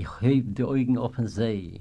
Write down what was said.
Ich heb die Augen offen sehe.